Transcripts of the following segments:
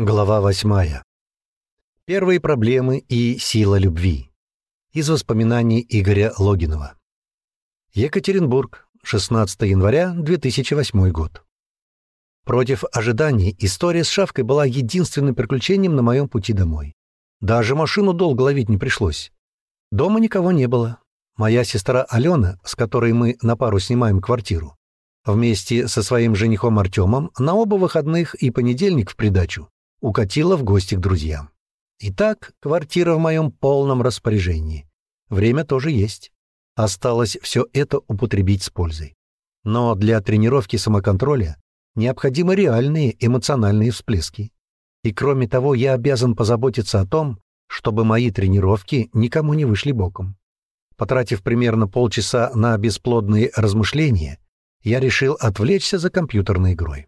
Глава восьмая. Первые проблемы и сила любви. Из воспоминаний Игоря Логинова. Екатеринбург, 16 января 2008 год. Против ожиданий история с шавкой была единственным приключением на моем пути домой. Даже машину долго ловить не пришлось. Дома никого не было. Моя сестра Алена, с которой мы на пару снимаем квартиру, вместе со своим женихом Артемом на оба выходных и понедельник в придачу укатила в гости к друзьям. Итак, квартира в моем полном распоряжении. Время тоже есть. Осталось все это употребить с пользой. Но для тренировки самоконтроля необходимы реальные эмоциональные всплески. И кроме того, я обязан позаботиться о том, чтобы мои тренировки никому не вышли боком. Потратив примерно полчаса на бесплодные размышления, я решил отвлечься за компьютерной игрой.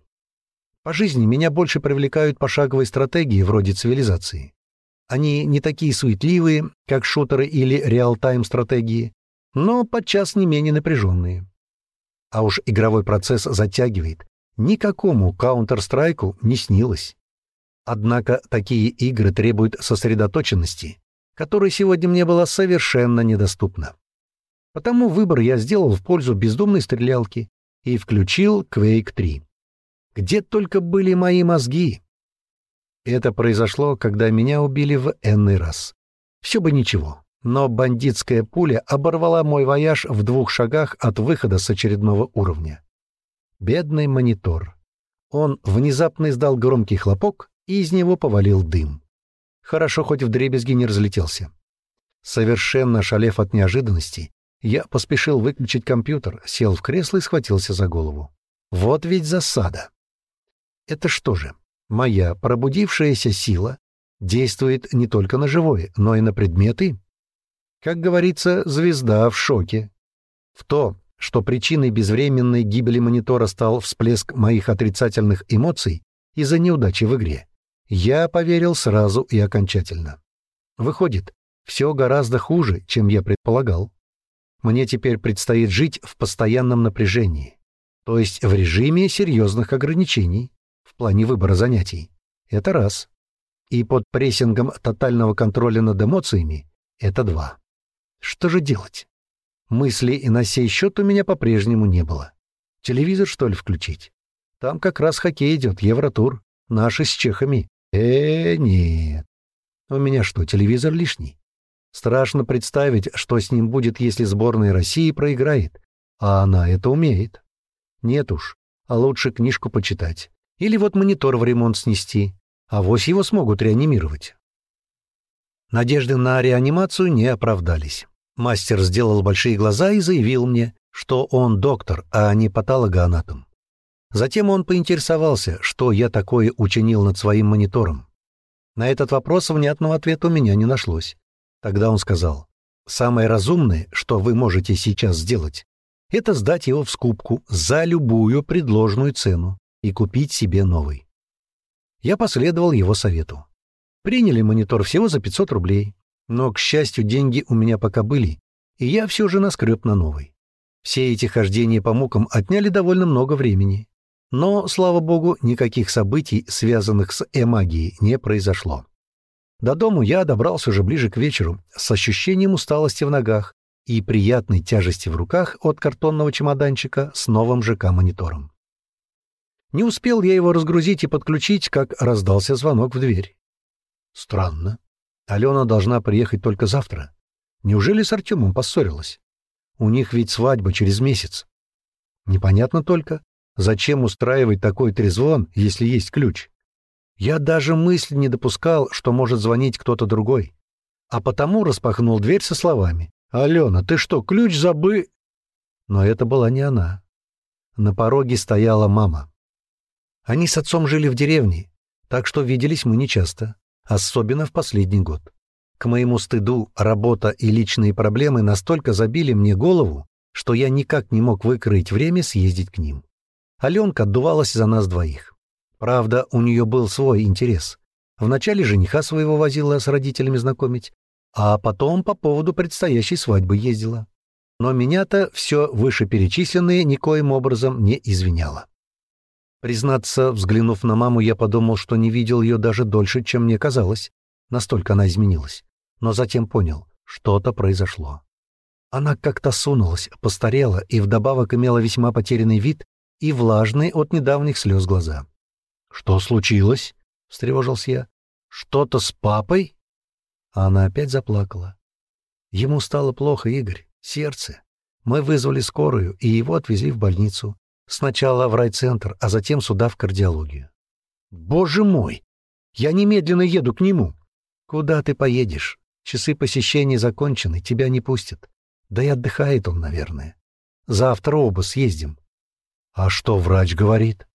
По жизни меня больше привлекают пошаговые стратегии вроде цивилизации. Они не такие суетливые, как шутеры или реал-тайм стратегии, но подчас не менее напряженные. А уж игровой процесс затягивает. Никакому Counter-Strike не снилось. Однако такие игры требуют сосредоточенности, которой сегодня мне была совершенно недоступна. Потому выбор я сделал в пользу бездумной стрелялки и включил Quake 3. Где только были мои мозги? Это произошло, когда меня убили в энный раз. Все бы ничего, но бандитская пуля оборвала мой вояж в двух шагах от выхода с очередного уровня. Бедный монитор. Он внезапно издал громкий хлопок, и из него повалил дым. Хорошо, хоть в дребезги не разлетелся. Совершенно шалев от неожиданности, я поспешил выключить компьютер, сел в кресло и схватился за голову. Вот ведь засада. Это что же, моя пробудившаяся сила действует не только на живое, но и на предметы? Как говорится, звезда в шоке. В то, что причиной безвременной гибели монитора стал всплеск моих отрицательных эмоций из-за неудачи в игре, я поверил сразу и окончательно. Выходит, все гораздо хуже, чем я предполагал. Мне теперь предстоит жить в постоянном напряжении, то есть в режиме серьезных ограничений плане выбора занятий. Это раз. И под прессингом тотального контроля над эмоциями — это два. Что же делать? Мыслей и на сей счет у меня по-прежнему не было. Телевизор, что ли, включить? Там как раз хоккей идет, Евротур. Наши с чехами. э нет. У меня что, телевизор лишний? Страшно представить, что с ним будет, если сборная России проиграет. А она это умеет. Нет уж, а лучше книжку почитать. Или вот монитор в ремонт снести. а вось его смогут реанимировать. Надежды на реанимацию не оправдались. Мастер сделал большие глаза и заявил мне, что он доктор, а не патологоанатом. Затем он поинтересовался, что я такое учинил над своим монитором. На этот вопрос внятного ответа у меня не нашлось. Тогда он сказал, «Самое разумное, что вы можете сейчас сделать, это сдать его в скупку за любую предложенную цену и купить себе новый. Я последовал его совету. Приняли монитор всего за 500 рублей, но, к счастью, деньги у меня пока были, и я все же наскреб на новый. Все эти хождения по мукам отняли довольно много времени. Но, слава богу, никаких событий, связанных с эмагией, не произошло. До дому я добрался уже ближе к вечеру, с ощущением усталости в ногах и приятной тяжести в руках от картонного чемоданчика с новым ЖК-монитором. Не успел я его разгрузить и подключить, как раздался звонок в дверь. Странно. Алена должна приехать только завтра. Неужели с Артемом поссорилась? У них ведь свадьба через месяц. Непонятно только, зачем устраивать такой трезвон, если есть ключ. Я даже мысли не допускал, что может звонить кто-то другой. А потому распахнул дверь со словами. «Алена, ты что, ключ забы...» Но это была не она. На пороге стояла мама. Они с отцом жили в деревне, так что виделись мы нечасто, особенно в последний год. К моему стыду, работа и личные проблемы настолько забили мне голову, что я никак не мог выкроить время съездить к ним. Аленка отдувалась за нас двоих. Правда, у нее был свой интерес. Вначале жениха своего возила с родителями знакомить, а потом по поводу предстоящей свадьбы ездила. Но меня-то все вышеперечисленное никоим образом не извиняло. Признаться, взглянув на маму, я подумал, что не видел ее даже дольше, чем мне казалось. Настолько она изменилась. Но затем понял, что-то произошло. Она как-то сунулась, постарела и вдобавок имела весьма потерянный вид и влажные от недавних слез глаза. «Что случилось?» — встревожился я. «Что-то с папой?» Она опять заплакала. Ему стало плохо, Игорь, сердце. Мы вызвали скорую, и его отвезли в больницу. Сначала в райцентр, а затем сюда в кардиологию. «Боже мой! Я немедленно еду к нему!» «Куда ты поедешь? Часы посещения закончены, тебя не пустят. Да и отдыхает он, наверное. Завтра оба съездим». «А что врач говорит?»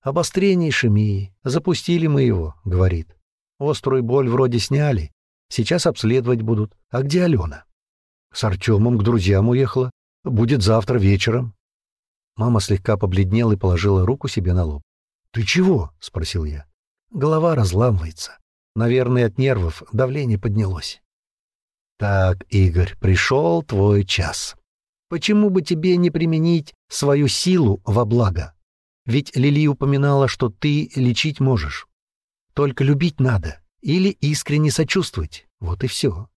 «Обострение ишемии. Запустили мы его», — говорит. «Острую боль вроде сняли. Сейчас обследовать будут. А где Алена?» «С Артемом к друзьям уехала. Будет завтра вечером». Мама слегка побледнела и положила руку себе на лоб. «Ты чего?» — спросил я. Голова разламывается. Наверное, от нервов давление поднялось. «Так, Игорь, пришел твой час. Почему бы тебе не применить свою силу во благо? Ведь Лили упоминала, что ты лечить можешь. Только любить надо или искренне сочувствовать. Вот и все.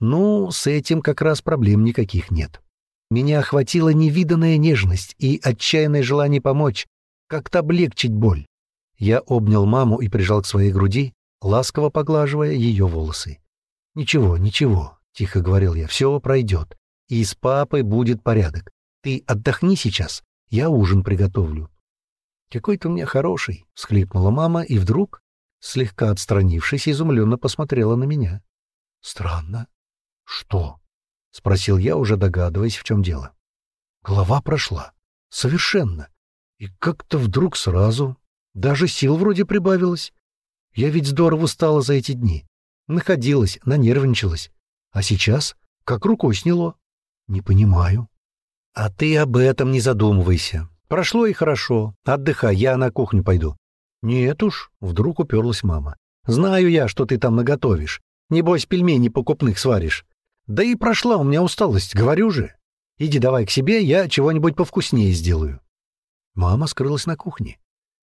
Ну, с этим как раз проблем никаких нет. Меня охватила невиданная нежность и отчаянное желание помочь, как-то облегчить боль. Я обнял маму и прижал к своей груди, ласково поглаживая ее волосы. «Ничего, ничего», — тихо говорил я, — «все пройдет, и с папой будет порядок. Ты отдохни сейчас, я ужин приготовлю». «Какой ты у меня хороший», — всхлипнула мама, и вдруг, слегка отстранившись, изумленно посмотрела на меня. «Странно». «Что?» — спросил я, уже догадываясь, в чем дело. Голова прошла. Совершенно. И как-то вдруг сразу. Даже сил вроде прибавилось. Я ведь здорово устала за эти дни. Находилась, нанервничалась. А сейчас как рукой сняло. Не понимаю. А ты об этом не задумывайся. Прошло и хорошо. Отдыхай, я на кухню пойду. Нет уж, вдруг уперлась мама. Знаю я, что ты там наготовишь. Небось, пельмени покупных сваришь. Да и прошла у меня усталость, говорю же. Иди давай к себе, я чего-нибудь повкуснее сделаю. Мама скрылась на кухне,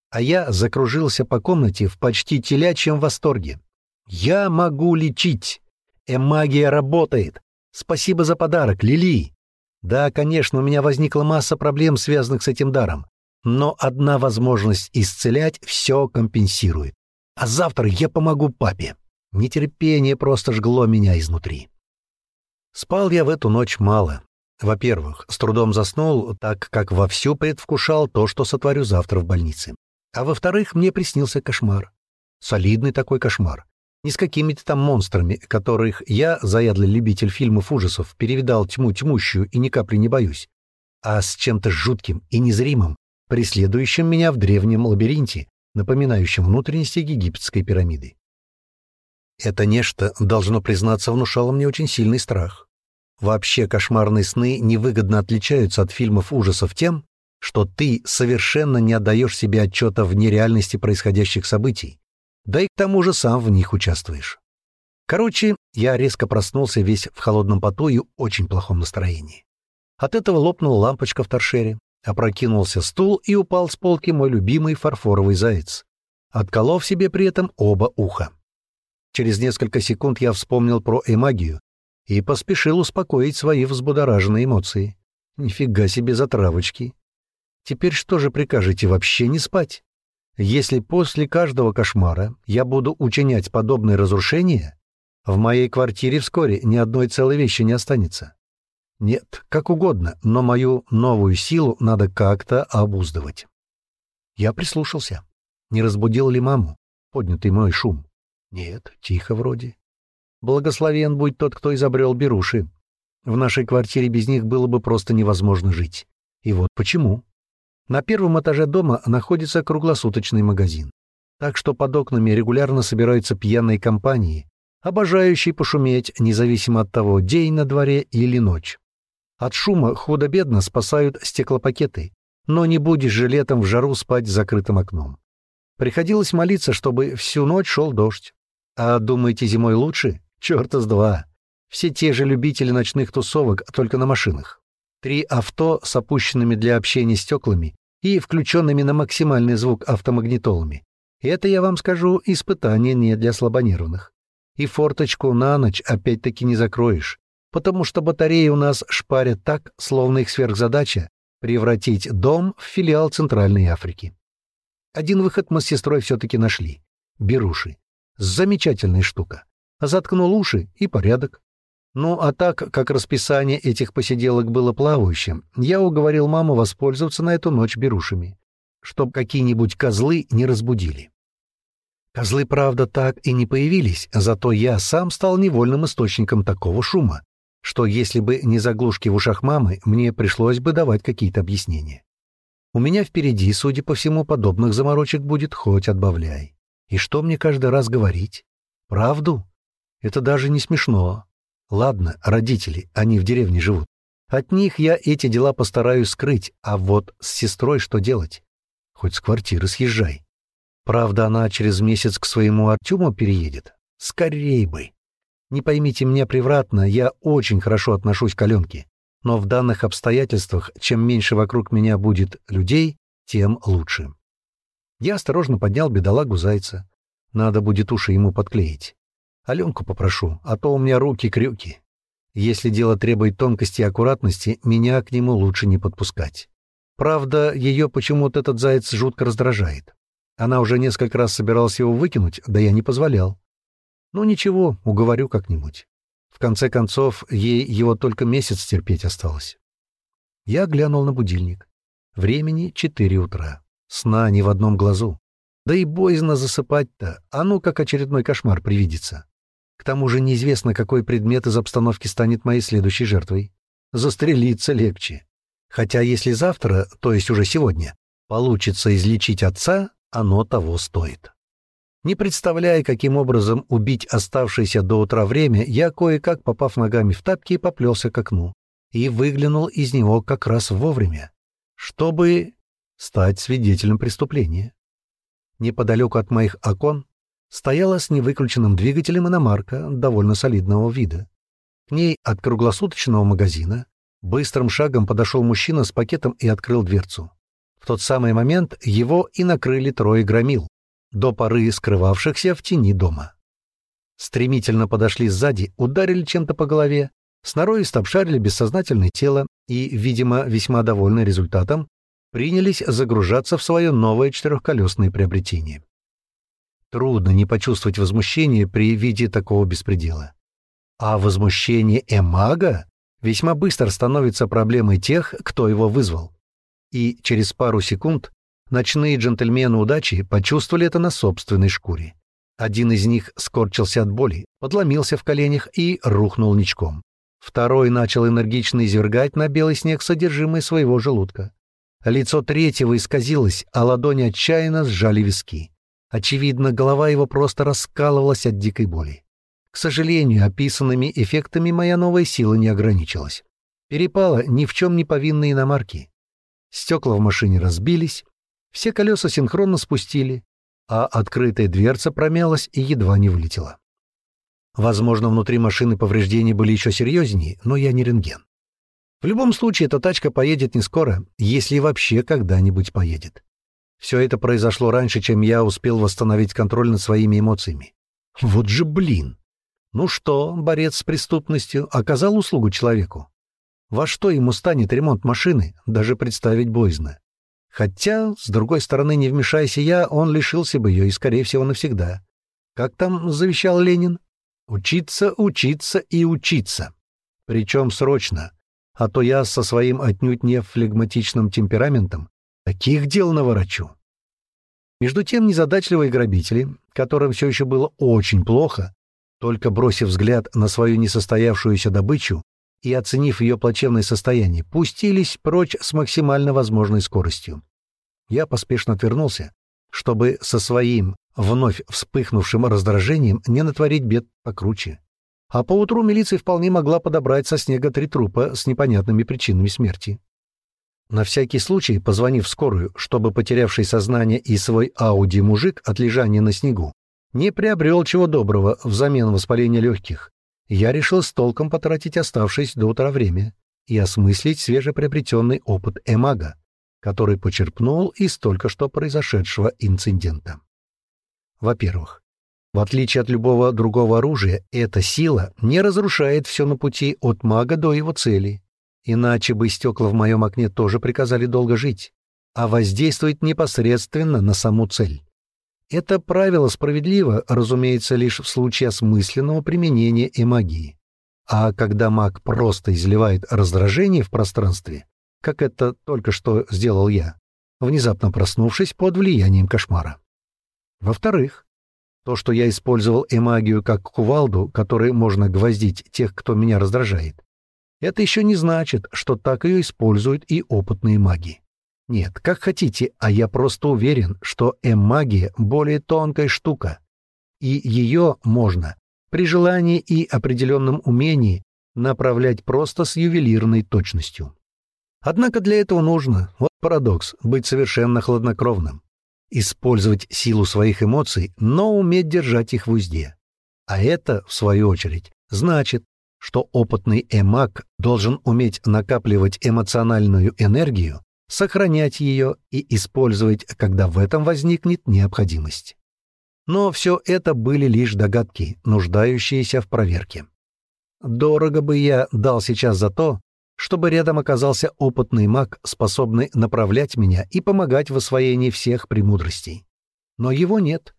а я закружился по комнате в почти телячьем восторге. Я могу лечить. Эмагия работает. Спасибо за подарок, Лили. Да, конечно, у меня возникла масса проблем, связанных с этим даром. Но одна возможность исцелять все компенсирует. А завтра я помогу папе. Нетерпение просто жгло меня изнутри. Спал я в эту ночь мало. Во-первых, с трудом заснул, так как вовсю предвкушал то, что сотворю завтра в больнице. А во-вторых, мне приснился кошмар. Солидный такой кошмар. Не с какими-то там монстрами, которых я, заядлый любитель фильмов ужасов, перевидал тьму тьмущую и ни капли не боюсь, а с чем-то жутким и незримым, преследующим меня в древнем лабиринте, напоминающем внутренности египетской пирамиды. Это нечто, должно признаться, внушало мне очень сильный страх. Вообще кошмарные сны невыгодно отличаются от фильмов ужасов тем, что ты совершенно не отдаешь себе отчета в нереальности происходящих событий, да и к тому же сам в них участвуешь. Короче, я резко проснулся весь в холодном поту и очень плохом настроении. От этого лопнула лампочка в торшере, опрокинулся стул и упал с полки мой любимый фарфоровый заяц, отколов себе при этом оба уха. Через несколько секунд я вспомнил про эмагию и поспешил успокоить свои взбудораженные эмоции. Нифига себе затравочки. Теперь что же прикажете вообще не спать? Если после каждого кошмара я буду учинять подобные разрушения, в моей квартире вскоре ни одной целой вещи не останется. Нет, как угодно, но мою новую силу надо как-то обуздывать. Я прислушался. Не разбудил ли маму, поднятый мой шум? Нет, тихо вроде. Благословен будь тот, кто изобрел беруши. В нашей квартире без них было бы просто невозможно жить. И вот почему. На первом этаже дома находится круглосуточный магазин. Так что под окнами регулярно собираются пьяные компании, обожающие пошуметь, независимо от того, день на дворе или ночь. От шума худо-бедно спасают стеклопакеты, но не будешь же летом в жару спать с закрытым окном. Приходилось молиться, чтобы всю ночь шел дождь. А думаете, зимой лучше? Чёрта с два. Все те же любители ночных тусовок, только на машинах. Три авто с опущенными для общения стеклами и включенными на максимальный звук автомагнитолами. Это, я вам скажу, испытание не для слабонервных. И форточку на ночь опять-таки не закроешь, потому что батареи у нас шпарят так, словно их сверхзадача — превратить дом в филиал Центральной Африки. Один выход мы с сестрой все-таки нашли. Беруши. Замечательная штука. Заткнул уши и порядок. Ну, а так как расписание этих посиделок было плавающим, я уговорил маму воспользоваться на эту ночь берушами, чтоб какие-нибудь козлы не разбудили. Козлы, правда, так и не появились, зато я сам стал невольным источником такого шума, что если бы не заглушки в ушах мамы, мне пришлось бы давать какие-то объяснения. У меня впереди, судя по всему, подобных заморочек будет хоть отбавляй. И что мне каждый раз говорить? Правду? Это даже не смешно. Ладно, родители, они в деревне живут. От них я эти дела постараюсь скрыть, а вот с сестрой что делать? Хоть с квартиры съезжай. Правда, она через месяц к своему Артему переедет. Скорей бы. Не поймите меня превратно, я очень хорошо отношусь к Аленке. Но в данных обстоятельствах, чем меньше вокруг меня будет людей, тем лучше. Я осторожно поднял бедолагу зайца. Надо будет уши ему подклеить. Аленку попрошу, а то у меня руки-крюки. Если дело требует тонкости и аккуратности, меня к нему лучше не подпускать. Правда, ее почему-то этот заяц жутко раздражает. Она уже несколько раз собиралась его выкинуть, да я не позволял. Ну ничего, уговорю как-нибудь. В конце концов, ей его только месяц терпеть осталось. Я глянул на будильник. Времени четыре утра. Сна ни в одном глазу. Да и боязно засыпать-то, а ну как очередной кошмар привидится. К тому же неизвестно, какой предмет из обстановки станет моей следующей жертвой. Застрелиться легче. Хотя если завтра, то есть уже сегодня, получится излечить отца, оно того стоит. Не представляя, каким образом убить оставшееся до утра время, я кое-как, попав ногами в тапки, поплелся к окну и выглянул из него как раз вовремя, чтобы стать свидетелем преступления. Неподалеку от моих окон стояла с невыключенным двигателем иномарка довольно солидного вида. К ней от круглосуточного магазина быстрым шагом подошел мужчина с пакетом и открыл дверцу. В тот самый момент его и накрыли трое громил, до поры скрывавшихся в тени дома. Стремительно подошли сзади, ударили чем-то по голове, сноровисто обшарили бессознательное тело и, видимо, весьма довольны результатом, принялись загружаться в свое новое четырехколесное приобретение. Трудно не почувствовать возмущение при виде такого беспредела. А возмущение Эмага весьма быстро становится проблемой тех, кто его вызвал и через пару секунд ночные джентльмены удачи почувствовали это на собственной шкуре. Один из них скорчился от боли, подломился в коленях и рухнул ничком. Второй начал энергично извергать на белый снег содержимое своего желудка. Лицо третьего исказилось, а ладони отчаянно сжали виски. Очевидно, голова его просто раскалывалась от дикой боли. К сожалению, описанными эффектами моя новая сила не ограничилась. Перепала ни в чем не повинные иномарки. Стекла в машине разбились, все колеса синхронно спустили, а открытая дверца промялась и едва не вылетела. Возможно, внутри машины повреждения были еще серьезнее, но я не рентген. В любом случае, эта тачка поедет не скоро, если вообще когда-нибудь поедет. Все это произошло раньше, чем я успел восстановить контроль над своими эмоциями. Вот же блин! Ну что, борец с преступностью, оказал услугу человеку? Во что ему станет ремонт машины, даже представить боязно. Хотя, с другой стороны, не вмешайся я, он лишился бы ее и, скорее всего, навсегда. Как там завещал Ленин? Учиться, учиться и учиться. Причем срочно. А то я со своим отнюдь не флегматичным темпераментом таких дел наворочу. Между тем незадачливые грабители, которым все еще было очень плохо, только бросив взгляд на свою несостоявшуюся добычу, и, оценив ее плачевное состояние, пустились прочь с максимально возможной скоростью. Я поспешно отвернулся, чтобы со своим вновь вспыхнувшим раздражением не натворить бед покруче. А поутру милиция вполне могла подобрать со снега три трупа с непонятными причинами смерти. На всякий случай, позвонив в скорую, чтобы потерявший сознание и свой Ауди мужик от лежания на снегу не приобрел чего доброго взамен воспаления легких, я решил с толком потратить оставшееся до утра время и осмыслить свежеприобретенный опыт Эмага. который почерпнул из только что произошедшего инцидента. Во-первых, в отличие от любого другого оружия, эта сила не разрушает все на пути от мага до его цели. Иначе бы стекла в моем окне тоже приказали долго жить, а воздействует непосредственно на саму цель. Это правило справедливо, разумеется, лишь в случае осмысленного применения и магии. А когда маг просто изливает раздражение в пространстве, как это только что сделал я, внезапно проснувшись под влиянием кошмара. Во-вторых, то, что я использовал эмагию как кувалду, которой можно гвоздить тех, кто меня раздражает, это еще не значит, что так ее используют и опытные маги. Нет, как хотите, а я просто уверен, что эм-магия более тонкая штука, и ее можно, при желании и определенном умении, направлять просто с ювелирной точностью. Однако для этого нужно, вот парадокс, быть совершенно хладнокровным, использовать силу своих эмоций, но уметь держать их в узде. А это, в свою очередь, значит, что опытный эмаг должен уметь накапливать эмоциональную энергию, сохранять ее и использовать, когда в этом возникнет необходимость. Но все это были лишь догадки, нуждающиеся в проверке. Дорого бы я дал сейчас за то, чтобы рядом оказался опытный маг, способный направлять меня и помогать в освоении всех премудростей. Но его нет,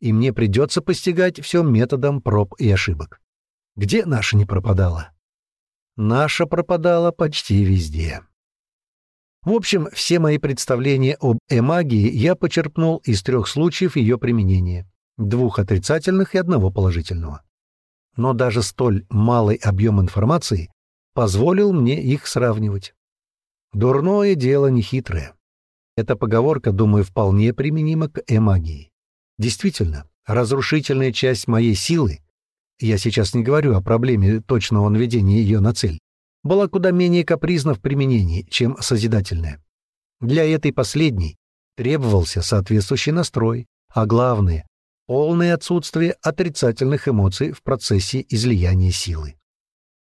и мне придется постигать все методом проб и ошибок. Где наша не пропадала? Наша пропадала почти везде. В общем, все мои представления об эмагии я почерпнул из трех случаев ее применения, двух отрицательных и одного положительного. Но даже столь малый объем информации позволил мне их сравнивать. Дурное дело нехитрое. Эта поговорка, думаю, вполне применима к эмагии. Действительно, разрушительная часть моей силы я сейчас не говорю о проблеме точного наведения ее на цель, была куда менее капризна в применении, чем созидательная. Для этой последней требовался соответствующий настрой, а главное — полное отсутствие отрицательных эмоций в процессе излияния силы.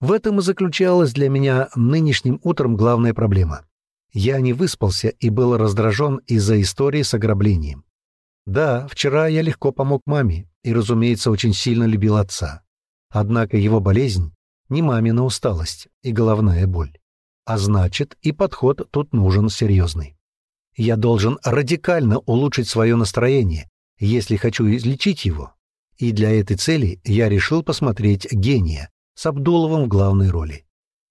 В этом и заключалась для меня нынешним утром главная проблема. Я не выспался и был раздражен из-за истории с ограблением. Да, вчера я легко помог маме и, разумеется, очень сильно любил отца. Однако его болезнь — не мамина усталость и головная боль. А значит, и подход тут нужен серьезный. Я должен радикально улучшить свое настроение, если хочу излечить его. И для этой цели я решил посмотреть «Гения» с Абдуловым в главной роли.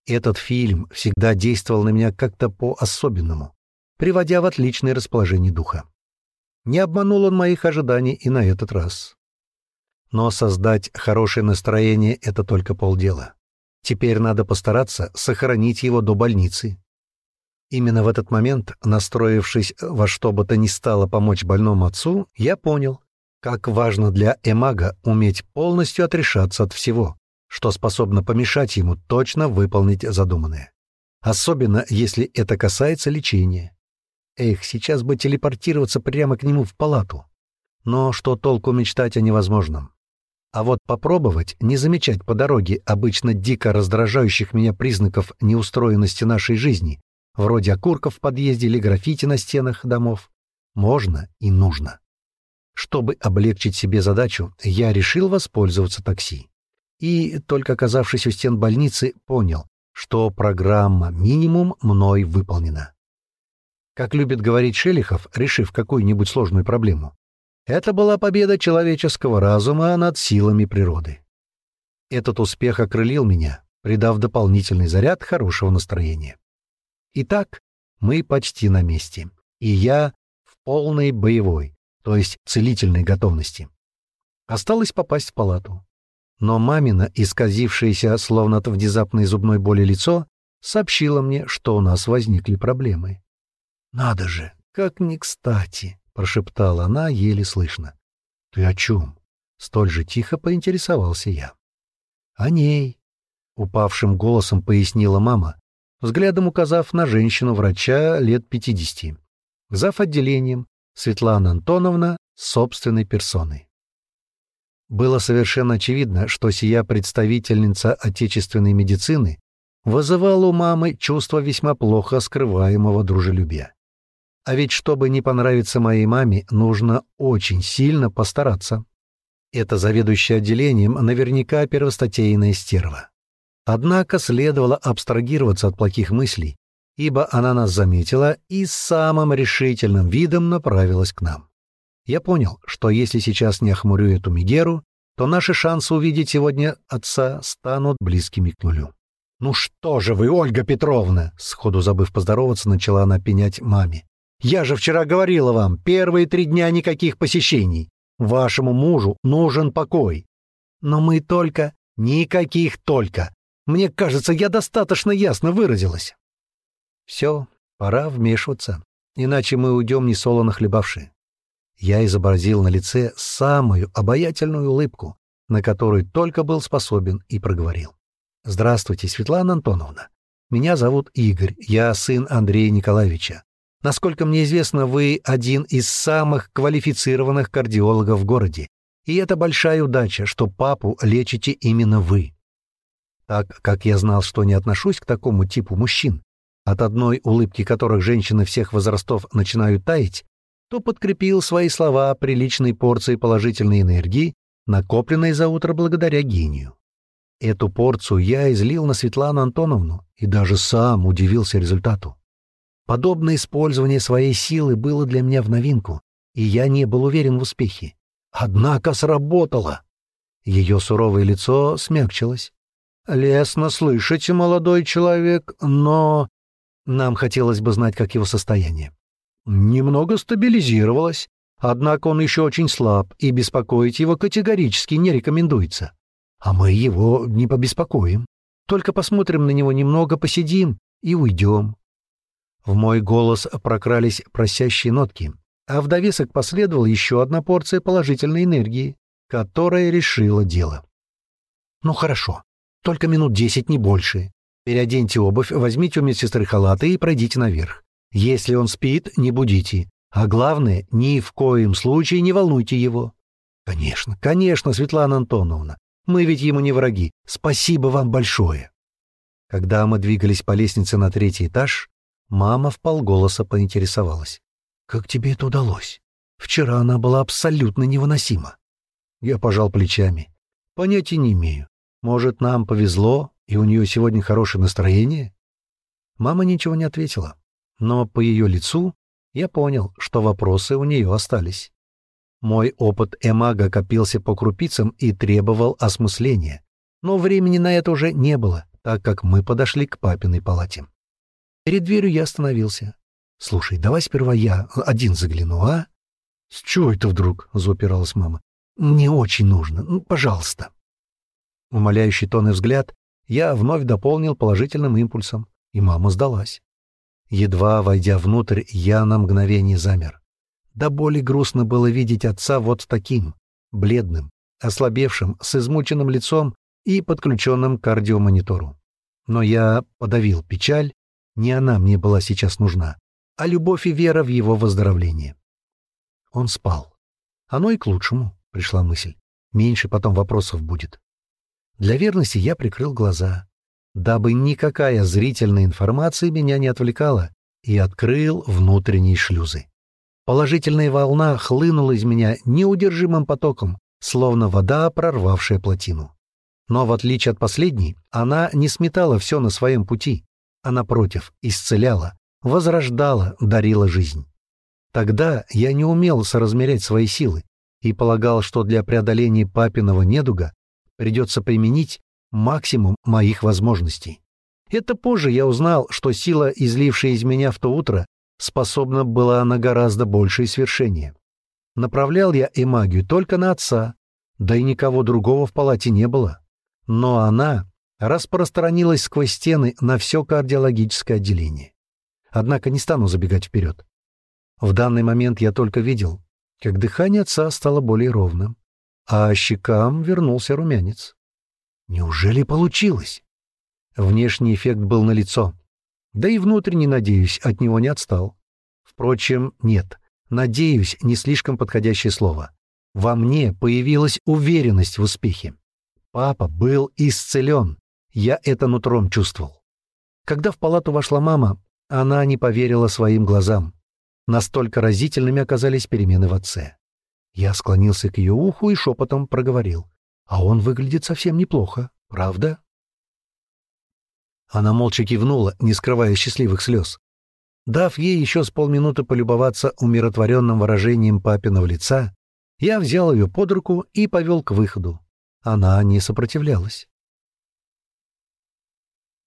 Этот фильм всегда действовал на меня как-то по-особенному, приводя в отличное расположение духа. Не обманул он моих ожиданий и на этот раз. Но создать хорошее настроение — это только полдела. Теперь надо постараться сохранить его до больницы. Именно в этот момент, настроившись во что бы то ни стало помочь больному отцу, я понял, как важно для эмага уметь полностью отрешаться от всего, что способно помешать ему точно выполнить задуманное. Особенно, если это касается лечения. Эх, сейчас бы телепортироваться прямо к нему в палату. Но что толку мечтать о невозможном? А вот попробовать не замечать по дороге обычно дико раздражающих меня признаков неустроенности нашей жизни, вроде окурков в подъезде или граффити на стенах домов, можно и нужно. Чтобы облегчить себе задачу, я решил воспользоваться такси. И, только оказавшись у стен больницы, понял, что программа «Минимум» мной выполнена. Как любит говорить Шелихов, решив какую-нибудь сложную проблему, это была победа человеческого разума над силами природы. Этот успех окрылил меня, придав дополнительный заряд хорошего настроения. Итак, мы почти на месте, и я в полной боевой, то есть целительной готовности. Осталось попасть в палату. Но мамина, исказившееся словно от внезапной зубной боли лицо, сообщила мне, что у нас возникли проблемы. «Надо же, как не кстати!» — прошептала она еле слышно. «Ты о чем?» — столь же тихо поинтересовался я. «О ней!» — упавшим голосом пояснила мама, взглядом указав на женщину-врача лет пятидесяти. Зав. отделением Светлана Антоновна собственной персоной. Было совершенно очевидно, что сия представительница отечественной медицины вызывала у мамы чувство весьма плохо скрываемого дружелюбия. А ведь чтобы не понравиться моей маме, нужно очень сильно постараться. Это заведующая отделением наверняка первостатейная стерва. Однако следовало абстрагироваться от плохих мыслей, ибо она нас заметила и самым решительным видом направилась к нам. Я понял, что если сейчас не охмурю эту Мегеру, то наши шансы увидеть сегодня отца станут близкими к нулю. «Ну что же вы, Ольга Петровна!» — сходу забыв поздороваться, начала она пенять маме. «Я же вчера говорила вам, первые три дня никаких посещений. Вашему мужу нужен покой. Но мы только... Никаких только. Мне кажется, я достаточно ясно выразилась». «Все, пора вмешиваться, иначе мы уйдем несолоно хлебавшие. Я изобразил на лице самую обаятельную улыбку, на которую только был способен, и проговорил. «Здравствуйте, Светлана Антоновна. Меня зовут Игорь, я сын Андрея Николаевича. Насколько мне известно, вы один из самых квалифицированных кардиологов в городе, и это большая удача, что папу лечите именно вы. Так как я знал, что не отношусь к такому типу мужчин, от одной улыбки которых женщины всех возрастов начинают таять, то подкрепил свои слова приличной порцией положительной энергии, накопленной за утро благодаря гению. Эту порцию я излил на Светлану Антоновну и даже сам удивился результату. Подобное использование своей силы было для меня в новинку, и я не был уверен в успехе. Однако сработало. Ее суровое лицо смягчилось. «Лестно слышать, молодой человек, но...» Нам хотелось бы знать, как его состояние. Немного стабилизировалось, однако он еще очень слаб, и беспокоить его категорически не рекомендуется. А мы его не побеспокоим. Только посмотрим на него немного, посидим и уйдем. В мой голос прокрались просящие нотки, а в довесок последовала еще одна порция положительной энергии, которая решила дело. «Ну хорошо, только минут десять, не больше. Переоденьте обувь, возьмите у медсестры халаты и пройдите наверх. Если он спит, не будите. А главное, ни в коем случае не волнуйте его. Конечно, конечно, Светлана Антоновна. Мы ведь ему не враги. Спасибо вам большое. Когда мы двигались по лестнице на третий этаж, мама в полголоса поинтересовалась. «Как тебе это удалось? Вчера она была абсолютно невыносима». Я пожал плечами. «Понятия не имею. Может, нам повезло, и у нее сегодня хорошее настроение?» Мама ничего не ответила но по ее лицу я понял, что вопросы у нее остались. Мой опыт эмага копился по крупицам и требовал осмысления, но времени на это уже не было, так как мы подошли к папиной палате. Перед дверью я остановился. «Слушай, давай сперва я один загляну, а?» «С чего это вдруг?» — заупиралась мама. «Мне очень нужно. Ну, пожалуйста». Умоляющий тон и взгляд я вновь дополнил положительным импульсом, и мама сдалась. Едва войдя внутрь, я на мгновение замер. До боли грустно было видеть отца вот таким, бледным, ослабевшим, с измученным лицом и подключенным к кардиомонитору. Но я подавил печаль, не она мне была сейчас нужна, а любовь и вера в его выздоровление. Он спал. Оно и к лучшему, пришла мысль. Меньше потом вопросов будет. Для верности я прикрыл глаза дабы никакая зрительная информация меня не отвлекала, и открыл внутренние шлюзы. Положительная волна хлынула из меня неудержимым потоком, словно вода, прорвавшая плотину. Но в отличие от последней, она не сметала все на своем пути, а напротив, исцеляла, возрождала, дарила жизнь. Тогда я не умел соразмерять свои силы и полагал, что для преодоления папиного недуга придется применить максимум моих возможностей. Это позже я узнал, что сила, излившая из меня в то утро, способна была на гораздо большее свершение. Направлял я и магию только на отца, да и никого другого в палате не было. Но она распространилась сквозь стены на все кардиологическое отделение. Однако не стану забегать вперед. В данный момент я только видел, как дыхание отца стало более ровным, а щекам вернулся румянец. Неужели получилось? Внешний эффект был налицо. Да и внутренний, надеюсь, от него не отстал. Впрочем, нет. Надеюсь, не слишком подходящее слово. Во мне появилась уверенность в успехе. Папа был исцелен. Я это нутром чувствовал. Когда в палату вошла мама, она не поверила своим глазам. Настолько разительными оказались перемены в отце. Я склонился к ее уху и шепотом проговорил. «А он выглядит совсем неплохо, правда?» Она молча кивнула, не скрывая счастливых слез. Дав ей еще с полминуты полюбоваться умиротворенным выражением папиного лица, я взял ее под руку и повел к выходу. Она не сопротивлялась.